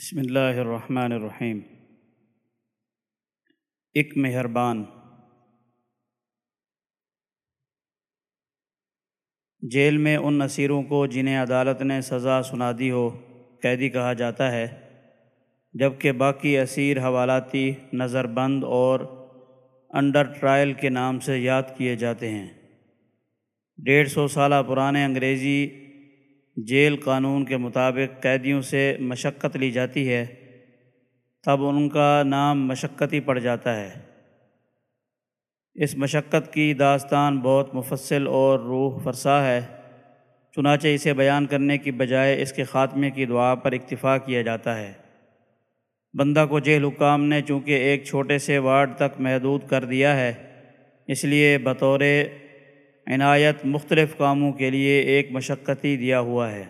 بسم اللہ الرحمن الرحیم۔ ایک مہربان۔ جیل میں ان اسیروں کو جنہیں عدالت نے سزا سنا دی ہو، قیدی کہا جاتا ہے، جبکہ باقی اسیر حوالاتی نظر بند اور انڈر ٹرائل کے نام سے یاد کیے جاتے ہیں۔ ڈیڑھ سو سالہ پرانے انگریزی جیل قانون کے مطابق قیدیوں سے مشقت لی جاتی ہے، تب ان کا نام مشقتی پڑ جاتا ہے۔ اس مشقت کی داستان بہت مفصل اور روح فرسا ہے۔ چنانچہ اسے بیان کرنے کی بجائے اس کے خاتمے کی دعا پر اکتفا کیا جاتا ہے۔ بندہ کو جیل حکام نے چونکہ ایک چھوٹے سے وارڈ تک محدود کر دیا ہے، اس لیے بطور عنایت مختلف کاموں کے لیے ایک مشقتی دیا ہوا ہے۔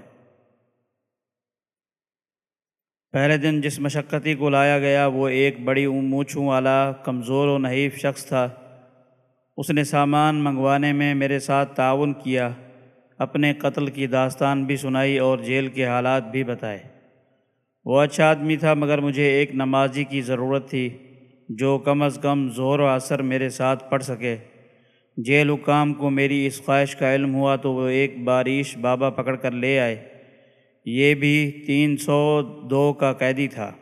پہلے دن جس مشقتی کو لایا گیا، وہ ایک بڑی مونچھوں والا، کمزور و نحیف شخص تھا۔ اس نے سامان منگوانے میں میرے ساتھ تعاون کیا، اپنے قتل کی داستان بھی سنائی اور جیل کے حالات بھی بتائے۔ وہ اچھا آدمی تھا، مگر مجھے ایک نمازی کی ضرورت تھی، جو کم از کم زور و اثر میرے ساتھ پڑھ سکے۔ جیل حکام کو میری اس خواہش کا علم ہوا تو وہ ایک بارش بابا پکڑ کر لے آئے۔ یہ بھی تین سو دو کا قیدی تھا۔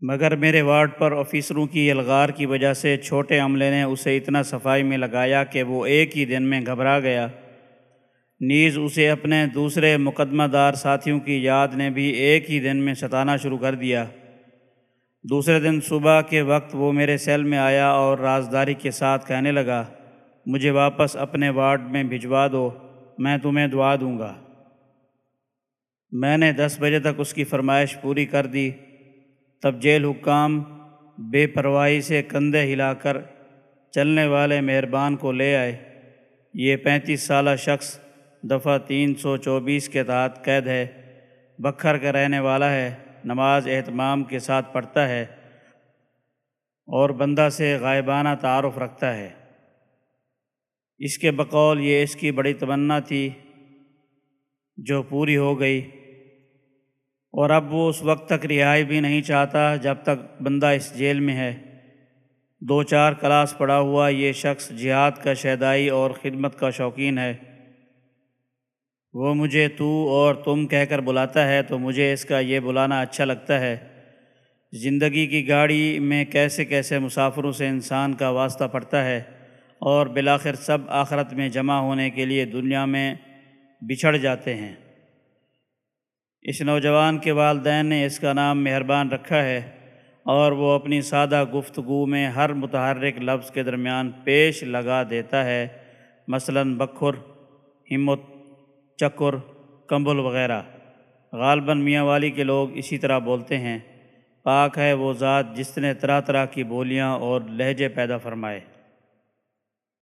مگر میرے وارڈ پر آفیسروں کی الغار کی وجہ سے چھوٹے عملے نے اسے اتنا صفائی میں لگایا کہ وہ ایک ہی دن میں گھبرا گیا۔ نیز اسے اپنے دوسرے مقدمہ دار ساتھیوں کی یاد نے بھی ایک ہی دن میں ستانا شروع کر دیا۔ دوسرے دن صبح کے وقت وہ میرے سیل میں آیا اور رازداری کے ساتھ کہنے لگا، مجھے واپس اپنے وارڈ میں بھجوا دو، میں تمہیں دعا دوں گا۔ میں نے دس بجے تک اس کی فرمائش پوری کر دی۔ تب جیل حکام بے پرواہی سے کندھے ہلا کر چلنے والے مہربان کو لے آئے۔ یہ پینتیس سالہ شخص دفعہ تین سو چوبیس کے تحت قید ہے، بکھر کا رہنے والا ہے۔ نماز اہتمام کے ساتھ پڑھتا ہے اور بندہ سے غائبانہ تعارف رکھتا ہے۔ اس کے بقول یہ اس کی بڑی تمنا تھی جو پوری ہو گئی اور اب وہ اس وقت تک رہائی بھی نہیں چاہتا جب تک بندہ اس جیل میں ہے۔ دو چار کلاس پڑھا ہوا یہ شخص جہاد کا شیدائی اور خدمت کا شوقین ہے۔ وہ مجھے تو اور تم کہہ کر بلاتا ہے تو مجھے اس کا یہ بلانا اچھا لگتا ہے۔ زندگی کی گاڑی میں کیسے کیسے مسافروں سے انسان کا واسطہ پڑتا ہے اور بلاخر سب آخرت میں جمع ہونے کے لیے دنیا میں بچھڑ جاتے ہیں۔ اس نوجوان کے والدین نے اس کا نام مہربان رکھا ہے اور وہ اپنی سادہ گفتگو میں ہر متحرک لفظ کے درمیان پیش لگا دیتا ہے۔ مثلاً بکھر، ہمت چکر، کمبل وغیرہ۔ غالباً میاں والی کے لوگ اسی طرح بولتے ہیں۔ پاک ہے وہ ذات جس نے طرح طرح کی بولیاں اور لہجے پیدا فرمائے۔